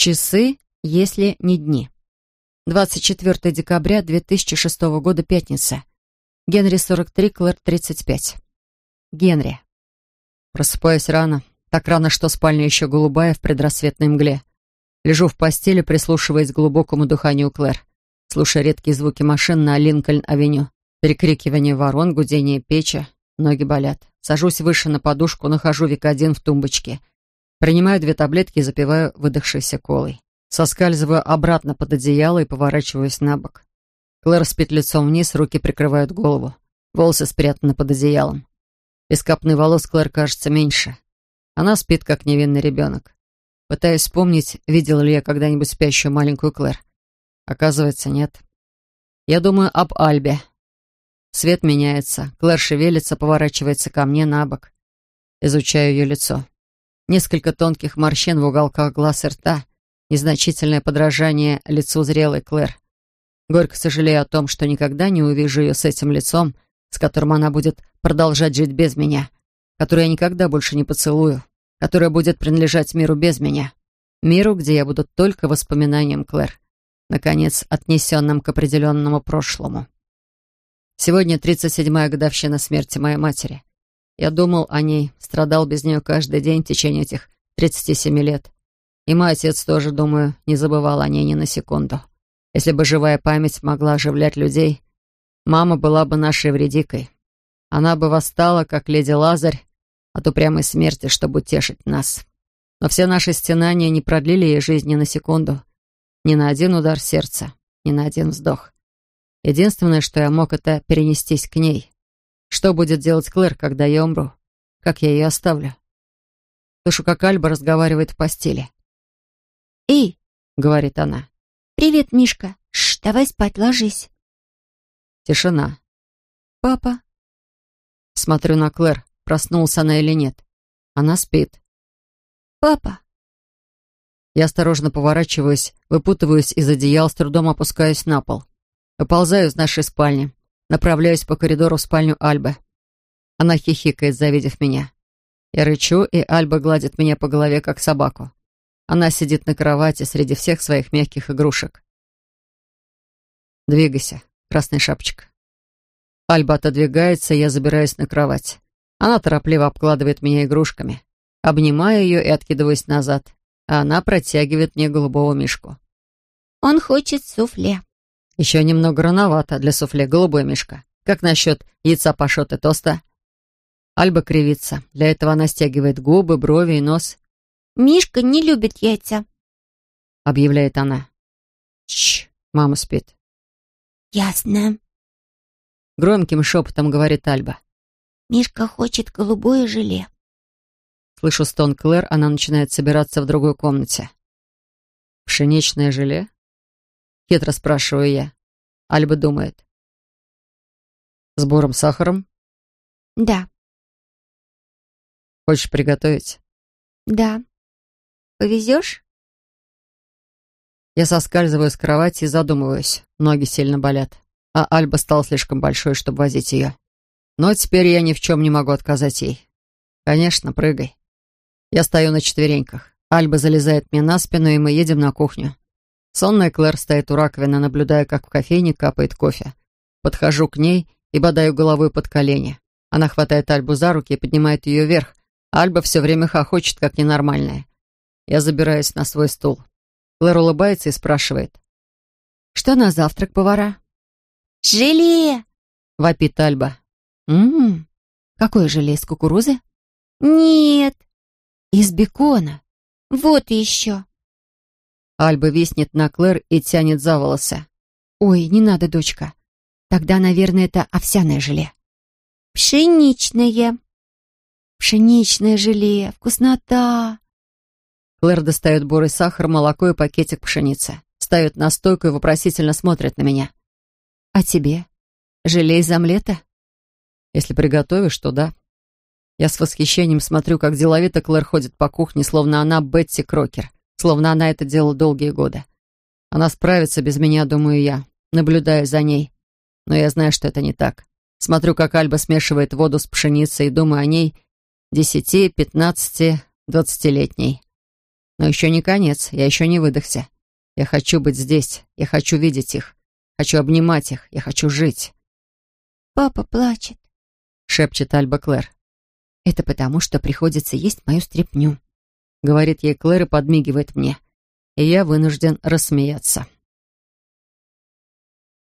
Часы, если не дни. 24 декабря 2006 года, пятница. Генри 43, Клэр 35. Генри. Просыпаюсь рано. Так рано, что спальня еще голубая в предрассветной мгле. Лежу в постели, прислушиваясь к глубокому дыханию Клэр, слушая редкие звуки машин на Линкольн-авеню, перекрикивание ворон, гудение печи. Ноги болят. Сажусь выше на подушку, нахожу Викодин в тумбочке — Принимаю две таблетки и запиваю выдохшейся колой. Соскальзываю обратно под одеяло и поворачиваюсь на бок. Клэр спит лицом вниз, руки прикрывают голову. Волосы спрятаны под одеялом. Из копны волос Клэр кажется меньше. Она спит, как невинный ребенок. Пытаюсь вспомнить, видела ли я когда-нибудь спящую маленькую Клэр. Оказывается, нет. Я думаю об Альбе. Свет меняется. Клэр шевелится, поворачивается ко мне на бок. Изучаю ее лицо. Несколько тонких морщин в уголках глаз и рта, незначительное подражание лицу зрелой Клэр. Горько сожалею о том, что никогда не увижу ее с этим лицом, с которым она будет продолжать жить без меня, которую я никогда больше не поцелую, которая будет принадлежать миру без меня, миру, где я буду только воспоминанием Клэр, наконец, отнесенным к определенному прошлому. Сегодня 37-я годовщина смерти моей матери. Я думал о ней, страдал без нее каждый день в течение этих 37 лет. И мой отец тоже, думаю, не забывал о ней ни на секунду. Если бы живая память могла оживлять людей, мама была бы нашей вредикой. Она бы восстала, как леди Лазарь, от упрямой смерти, чтобы утешить нас. Но все наши стенания не продлили ей жизнь ни на секунду, ни на один удар сердца, ни на один вздох. Единственное, что я мог, это перенестись к ней, что будет делать Клэр, когда я умру? Как я ее оставлю? Слышу, как Альба разговаривает в постели. «Эй!» — говорит она. «Привет, Мишка. Шш, давай спать, ложись». Тишина. «Папа?» Смотрю на Клэр, проснулась она или нет. Она спит. «Папа?» Я осторожно поворачиваюсь, выпутываюсь из одеяла, с трудом опускаюсь на пол. Выползаю из нашей спальни. Направляюсь по коридору в спальню Альбы. Она хихикает, завидев меня. Я рычу, и Альба гладит меня по голове, как собаку. Она сидит на кровати среди всех своих мягких игрушек. «Двигайся, красная шапочка». Альба отодвигается, я забираюсь на кровать. Она торопливо обкладывает меня игрушками. Обнимаю ее и откидываюсь назад, а она протягивает мне голубого мишку. «Он хочет суфле», еще немного рановато для суфле, голубой мишка. Как насчет яйца пашот и тоста? Альба кривится. Для этого она стягивает губы, брови и нос. «Мишка не любит яйца», — объявляет она. Чш, мама спит. «Ясно», — громким шепотом говорит Альба. «Мишка хочет голубое желе». Слышу стон Клэр, она начинает собираться в другой комнате. «Пшеничное желе?» Хитро спрашиваю я. Альба думает. С бурым сахаром? Да. Хочешь приготовить? Да. Повезешь? Я соскальзываю с кровати и задумываюсь. Ноги сильно болят. А Альба стала слишком большой, чтобы возить ее. Но теперь я ни в чем не могу отказать ей. Конечно, прыгай. Я стою на четвереньках. Альба залезает мне на спину, и мы едем на кухню. Сонная Клэр стоит у раковины, наблюдая, как в кофейне капает кофе. Подхожу к ней и бодаю головой под колени. Она хватает Альбу за руки и поднимает ее вверх. Альба все время хохочет, как ненормальная. Я забираюсь на свой стул. Клэр улыбается и спрашивает. «Что на завтрак, повара?» «Желе!» — вопит Альба. «Ммм, какое желе, из кукурузы?» «Нет». «Из бекона?» «Вот еще». Альба виснет на Клэр и тянет за волосы. «Ой, не надо, дочка. Тогда, наверное, это овсяное желе». «Пшеничное». «Пшеничное желе. Вкуснота». Клэр достает бурый сахар, молоко и пакетик пшеницы. Ставит на стойку и вопросительно смотрит на меня. «А тебе? Желе из омлета?» «Если приготовишь, то да». Я с восхищением смотрю, как деловито Клэр ходит по кухне, словно она Бетти Крокер словно она это делала долгие годы. Она справится без меня, думаю я, наблюдая за ней. Но я знаю, что это не так. Смотрю, как Альба смешивает воду с пшеницей и думаю о ней десяти, пятнадцати, двадцатилетней. Но еще не конец, я еще не выдохся. Я хочу быть здесь, я хочу видеть их, хочу обнимать их, я хочу жить. «Папа плачет», — шепчет Альба Клэр. «Это потому, что приходится есть мою стряпню», говорит ей Клэр и подмигивает мне. И я вынужден рассмеяться.